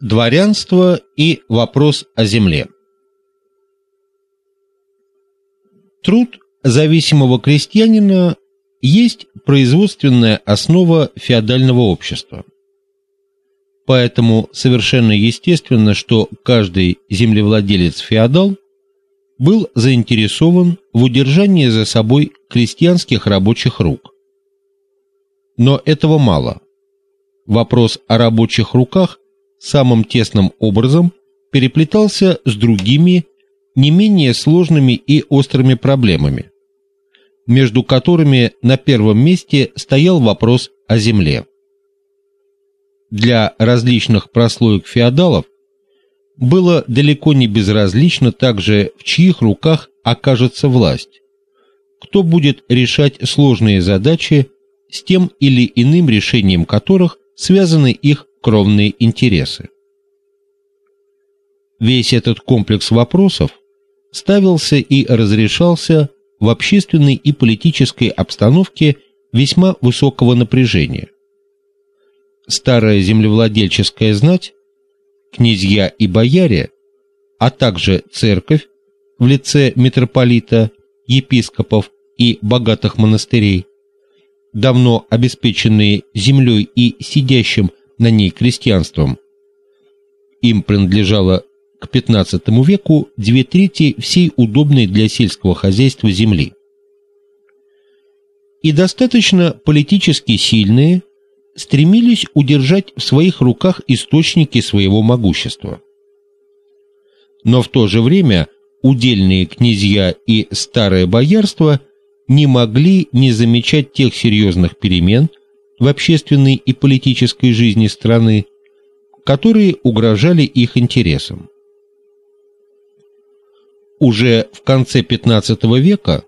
Дворянство и вопрос о земле. Труд зависимого крестьянина есть производственная основа феодального общества. Поэтому совершенно естественно, что каждый землевладелец-феодал был заинтересован в удержании за собой крестьянских рабочих рук. Но этого мало. Вопрос о рабочих руках самым тесным образом переплетался с другими, не менее сложными и острыми проблемами, между которыми на первом месте стоял вопрос о земле. Для различных прослоек феодалов было далеко не безразлично также, в чьих руках окажется власть, кто будет решать сложные задачи, с тем или иным решением которых связаны их кровные интересы. Весь этот комплекс вопросов ставился и разрешался в общественной и политической обстановке весьма высокого напряжения. Старая землевладельческая знать, князья и бояре, а также церковь в лице митрополита, епископов и богатых монастырей, давно обеспеченные землей и сидящим на ней крестьянством. Им принадлежало к XV веку две трети всей удобной для сельского хозяйства земли. И достаточно политически сильные стремились удержать в своих руках источники своего могущества. Но в то же время удельные князья и старое боярство не могли не замечать тех серьезных перемен, в общественной и политической жизни страны, которые угрожали их интересам. Уже в конце XV века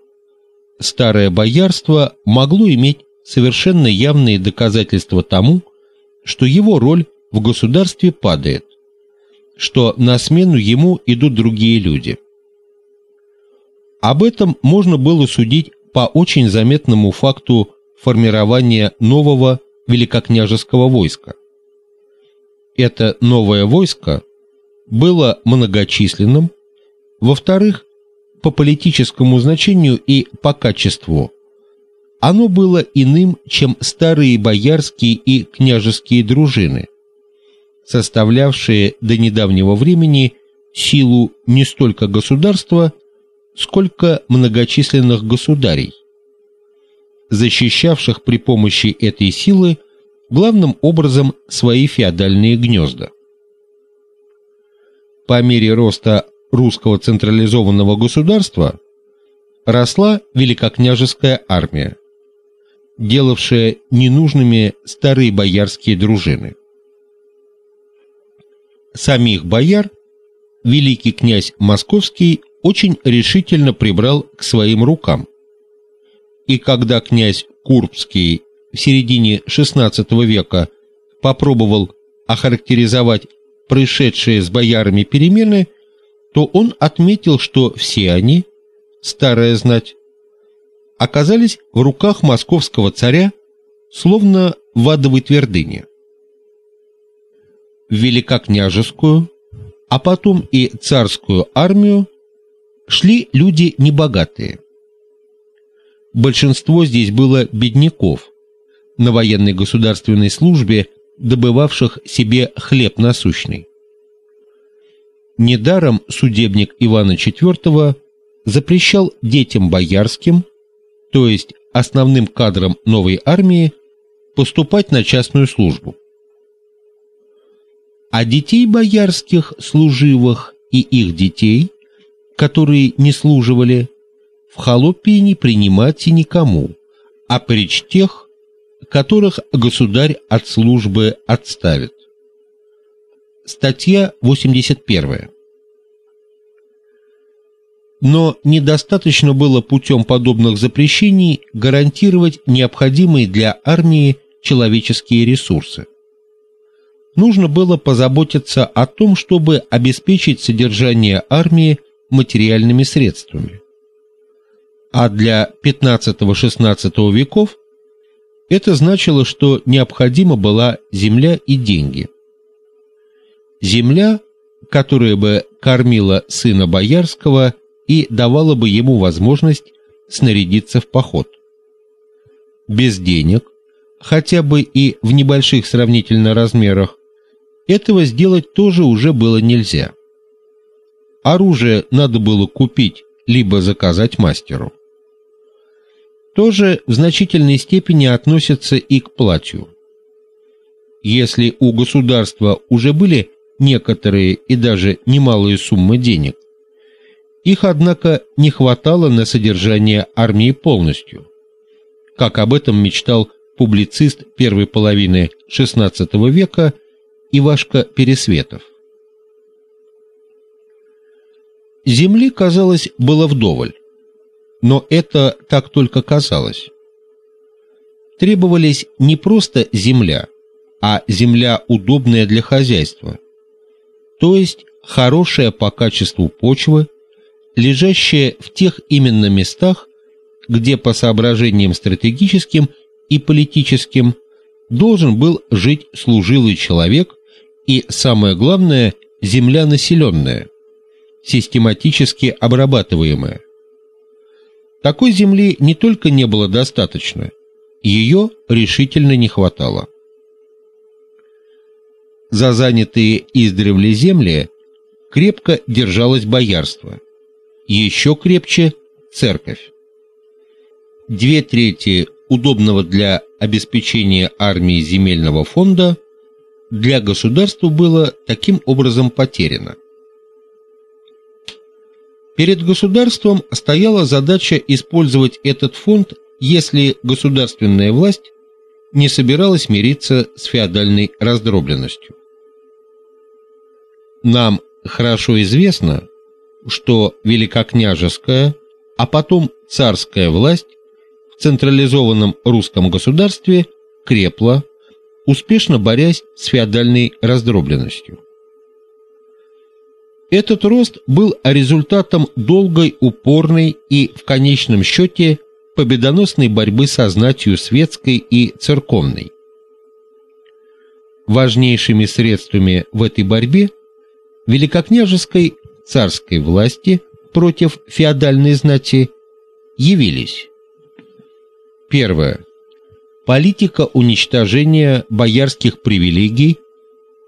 старое боярство могло иметь совершенно явные доказательства тому, что его роль в государстве падает, что на смену ему идут другие люди. Об этом можно было судить по очень заметному факту формирования нового великокняжеского войска. Это новое войско было многочисленным, во-вторых, по политическому значению и по качеству. Оно было иным, чем старые боярские и княжеские дружины, составлявшие до недавнего времени силу не столько государства, сколько многочисленных государей защищавших при помощи этой силы главным образом свои феодальные гнезда. По мере роста русского централизованного государства росла великокняжеская армия, делавшая ненужными старые боярские дружины. Самих бояр великий князь Московский очень решительно прибрал к своим рукам и когда князь Курбский в середине XVI века попробовал охарактеризовать происшедшие с боярами перемены, то он отметил, что все они, старая знать, оказались в руках московского царя, словно в адовой твердыне. Великокняжескую, а потом и царскую армию шли люди небогатые. Большинство здесь было бедняков, на военной государственной службе, добывавших себе хлеб насущный. Недаром судебник Ивана IV запрещал детям боярским, то есть основным кадрам новой армии, поступать на частную службу. А детей боярских служивых и их детей, которые не служивали, в холопии не принимать и никому, а причь тех, которых государь от службы отставит. Статья 81. Но недостаточно было путем подобных запрещений гарантировать необходимые для армии человеческие ресурсы. Нужно было позаботиться о том, чтобы обеспечить содержание армии материальными средствами а для XV-XVI веков это значило, что необходима была земля и деньги. Земля, которая бы кормила сына боярского и давала бы ему возможность снарядиться в поход. Без денег, хотя бы и в небольших сравнительно размерах, этого сделать тоже уже было нельзя. Оружие надо было купить либо заказать мастеру. Тоже в значительной степени относится и к платью. Если у государства уже были некоторые и даже немалые суммы денег, их однако не хватало на содержание армии полностью. Как об этом мечтал публицист первой половины XVI века Ивашка Пересветов. Земли, казалось, было вдоволь. Но это так только казалось. Требовались не просто земля, а земля удобная для хозяйства. То есть хорошая по качеству почва, лежащая в тех именно местах, где по соображениям стратегическим и политическим должен был жить служилый человек и самое главное земля населенная, систематически обрабатываемая. Такой земли не только не было достаточно, ее решительно не хватало. За занятые издревле земли крепко держалось боярство, еще крепче церковь. Две трети удобного для обеспечения армии земельного фонда для государства было таким образом потеряно. Перед государством стояла задача использовать этот фонд, если государственная власть не собиралась мириться с феодальной раздробленностью. Нам хорошо известно, что великокняжеская, а потом царская власть в централизованном русском государстве крепла, успешно борясь с феодальной раздробленностью. Этот рост был результатом долгой, упорной и в конечном счете победоносной борьбы со знатью светской и церковной. Важнейшими средствами в этой борьбе великокняжеской царской власти против феодальной знати явились Первое. Политика уничтожения боярских привилегий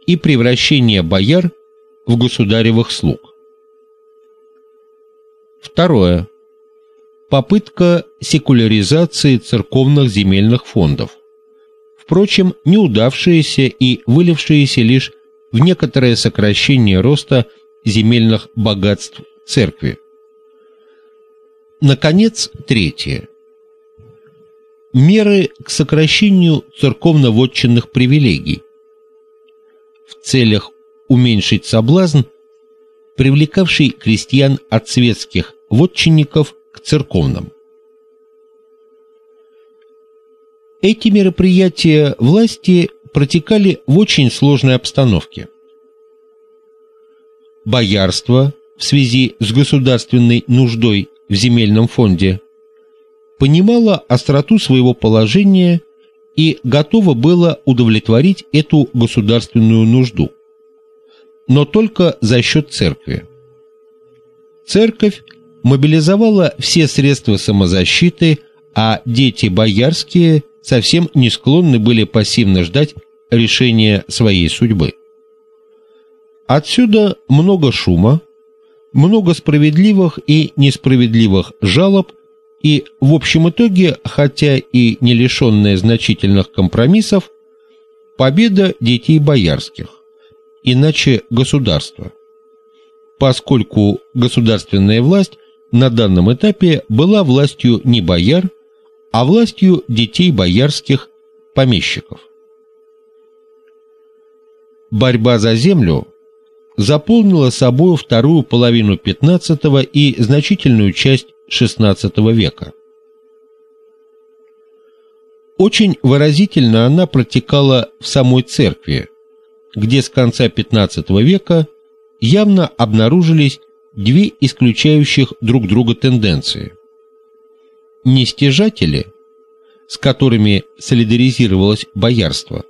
и превращения бояр в государевых слуг. Второе. Попытка секуляризации церковных земельных фондов. Впрочем, неудавшаяся и вылившаяся лишь в некоторое сокращение роста земельных богатств церкви. Наконец, третье. Меры к сокращению церковно-вотчинных привилегий в целях уменьшить соблазн, привлекавший крестьян от светских вотчинников к церковным. Эти мероприятия власти протекали в очень сложной обстановке. Боярство в связи с государственной нуждой в земельном фонде понимало остроту своего положения и готово было удовлетворить эту государственную нужду но только за счет церкви. Церковь мобилизовала все средства самозащиты, а дети боярские совсем не склонны были пассивно ждать решения своей судьбы. Отсюда много шума, много справедливых и несправедливых жалоб, и в общем итоге, хотя и не лишенная значительных компромиссов, победа детей боярских иначе государство. Поскольку государственная власть на данном этапе была властью не бояр, а властью детей боярских помещиков. Борьба за землю заполнила собой вторую половину XV и значительную часть XVI века. Очень выразительно она протекала в самой церкви, где с конца XV века явно обнаружились две исключающих друг друга тенденции. Нестяжатели, с которыми солидаризировалось боярство,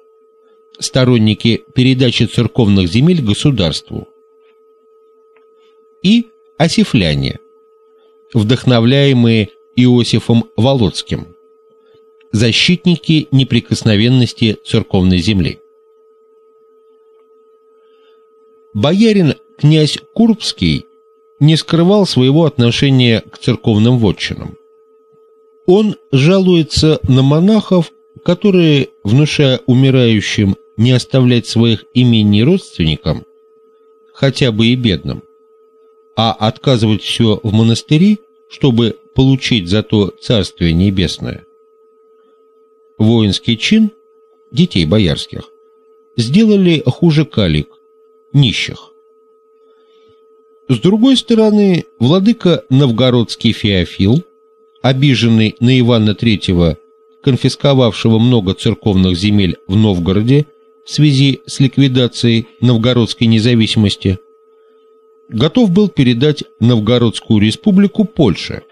сторонники передачи церковных земель государству, и осифляне, вдохновляемые Иосифом Володским, защитники неприкосновенности церковной земли. Боярин князь Курбский не скрывал своего отношения к церковным вотчинам. Он жалуется на монахов, которые, внушая умирающим не оставлять своих имений родственникам, хотя бы и бедным, а отказывать все в монастыри, чтобы получить зато Царствие Небесное. Воинский чин детей боярских сделали хуже калик, нищих. С другой стороны, владыка новгородский Феофил, обиженный на Ивана III, конфисковавшего много церковных земель в Новгороде в связи с ликвидацией новгородской независимости, готов был передать Новгородскую республику Польше,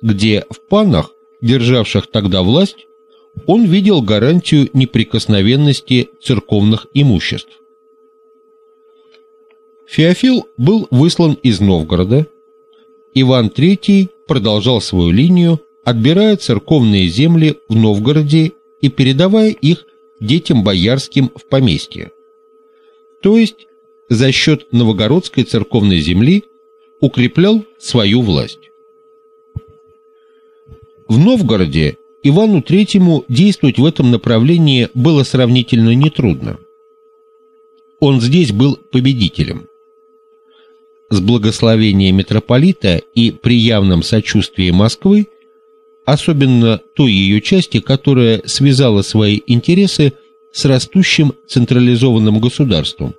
где в панах, державших тогда власть, он видел гарантию неприкосновенности церковных имуществ. Феофил был выслан из Новгорода. Иван III продолжал свою линию, отбирая церковные земли в Новгороде и передавая их детям боярским в поместье. То есть за счет новгородской церковной земли укреплял свою власть. В Новгороде Ивану III действовать в этом направлении было сравнительно нетрудно. Он здесь был победителем с благословения митрополита и при явном сочувствии Москвы, особенно той ее части, которая связала свои интересы с растущим централизованным государством.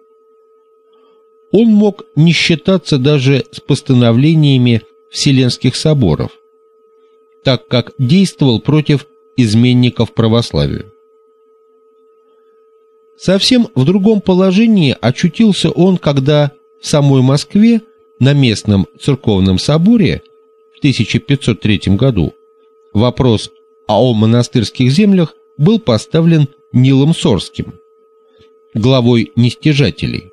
Он мог не считаться даже с постановлениями Вселенских соборов, так как действовал против изменников православия. Совсем в другом положении очутился он, когда в самой Москве на местном церковном соборе в 1503 году вопрос о монастырских землях был поставлен Нилом Сорским, главой нестяжателей,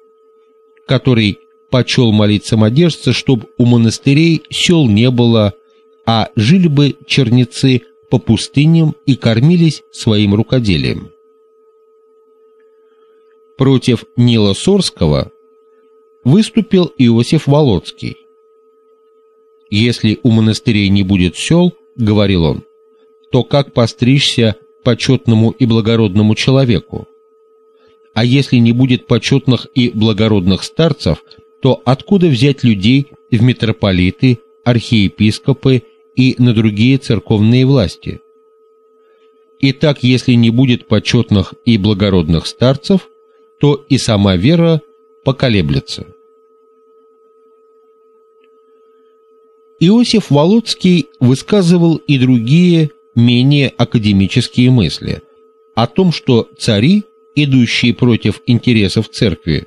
который почел молить самодержца, чтобы у монастырей сел не было, а жили бы черницы по пустыням и кормились своим рукоделием. Против Нила Сорского выступил Иосиф Володский. Если у монастырей не будет сел, говорил он, то как постричься почетному и благородному человеку? А если не будет почетных и благородных старцев, то откуда взять людей в митрополиты, архиепископы и на другие церковные власти? Итак, если не будет почетных и благородных старцев, то и сама вера поколеблется. Иосиф Володский высказывал и другие, менее академические мысли о том, что цари, идущие против интересов церкви,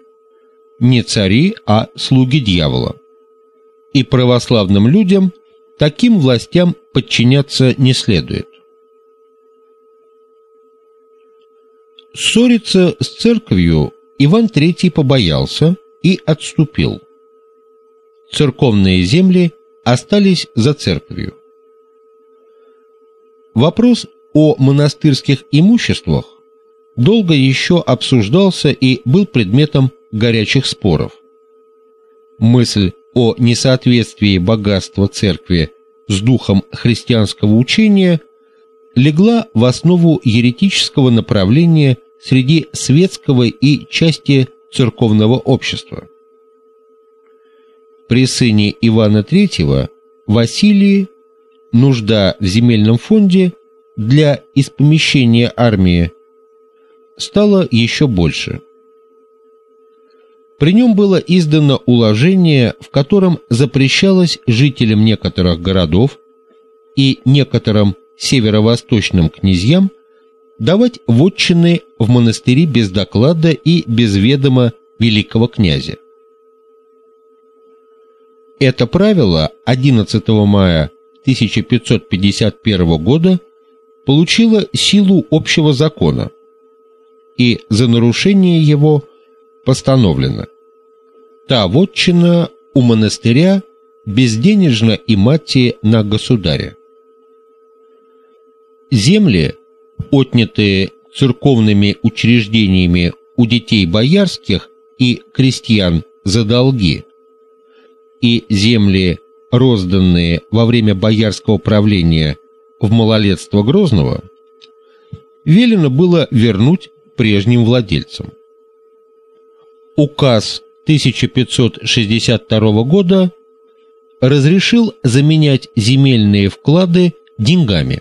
не цари, а слуги дьявола. И православным людям таким властям подчиняться не следует. Ссориться с церковью Иван III побоялся и отступил. Церковные земли остались за церковью. Вопрос о монастырских имуществах долго еще обсуждался и был предметом горячих споров. Мысль о несоответствии богатства церкви с духом христианского учения легла в основу еретического направления среди светского и части церковного общества при сыне Ивана III Василии нужда в земельном фонде для испомещения армии стала еще больше. При нем было издано уложение, в котором запрещалось жителям некоторых городов и некоторым северо-восточным князьям давать вотчины в монастыри без доклада и без ведома великого князя. Это правило 11 мая 1551 года получило силу общего закона и за нарушение его постановлено. Та вотчина у монастыря безденежно и мати на государя. Земли, отнятые церковными учреждениями у детей боярских и крестьян за долги, и земли, розданные во время боярского правления в малолетство Грозного, велено было вернуть прежним владельцам. Указ 1562 года разрешил заменять земельные вклады деньгами.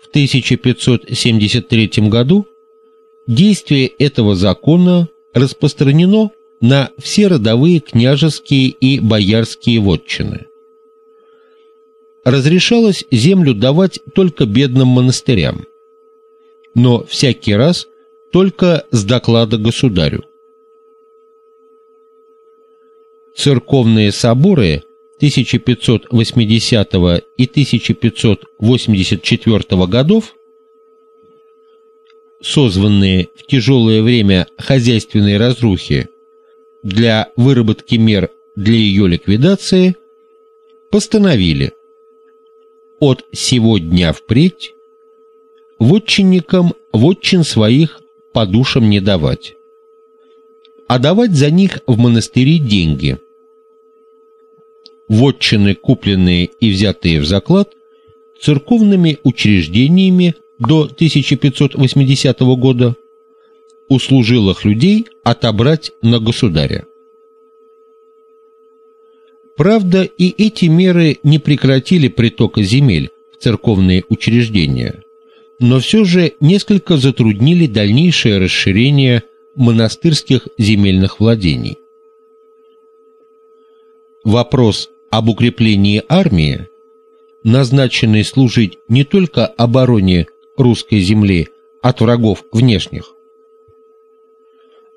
В 1573 году действие этого закона распространено на все родовые княжеские и боярские вотчины. Разрешалось землю давать только бедным монастырям, но всякий раз только с доклада государю. Церковные соборы 1580 и 1584 годов, созванные в тяжелое время хозяйственной разрухи для выработки мер для ее ликвидации, постановили от сего дня впредь вотчинникам вотчин своих по душам не давать, а давать за них в монастыри деньги – вотчины, купленные и взятые в заклад, церковными учреждениями до 1580 года, у служилых людей отобрать на государя. Правда, и эти меры не прекратили притока земель в церковные учреждения, но все же несколько затруднили дальнейшее расширение монастырских земельных владений. Вопрос об укреплении армии, назначенной служить не только обороне русской земли от врагов внешних,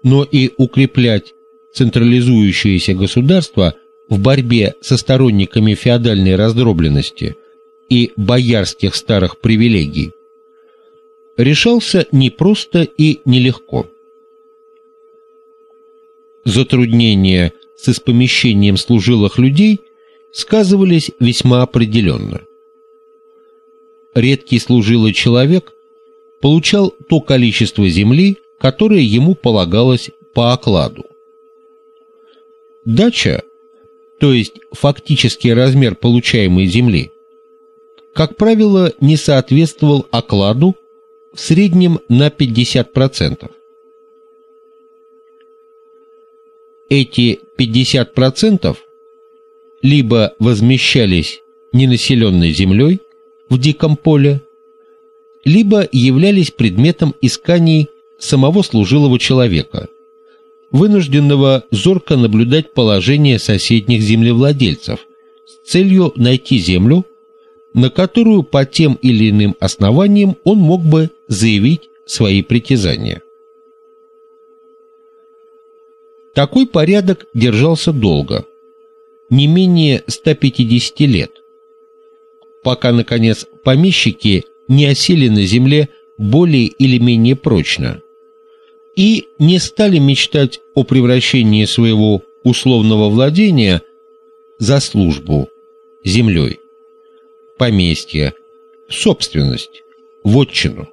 но и укреплять централизующееся государство в борьбе со сторонниками феодальной раздробленности и боярских старых привилегий, решался непросто и нелегко. Затруднения с испомещением служилых людей – сказывались весьма определенно. Редкий служилый человек получал то количество земли, которое ему полагалось по окладу. Дача, то есть фактический размер получаемой земли, как правило, не соответствовал окладу в среднем на 50%. Эти 50% либо возмещались ненаселенной землей в диком поле, либо являлись предметом исканий самого служилого человека, вынужденного зорко наблюдать положение соседних землевладельцев с целью найти землю, на которую по тем или иным основаниям он мог бы заявить свои притязания. Такой порядок держался долго – не менее 150 лет, пока, наконец, помещики не осели на земле более или менее прочно и не стали мечтать о превращении своего условного владения за службу землей, поместье, собственность, вотчину.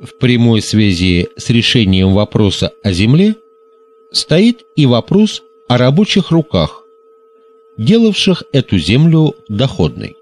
В прямой связи с решением вопроса о земле стоит и вопрос о рабочих руках, делавших эту землю доходной.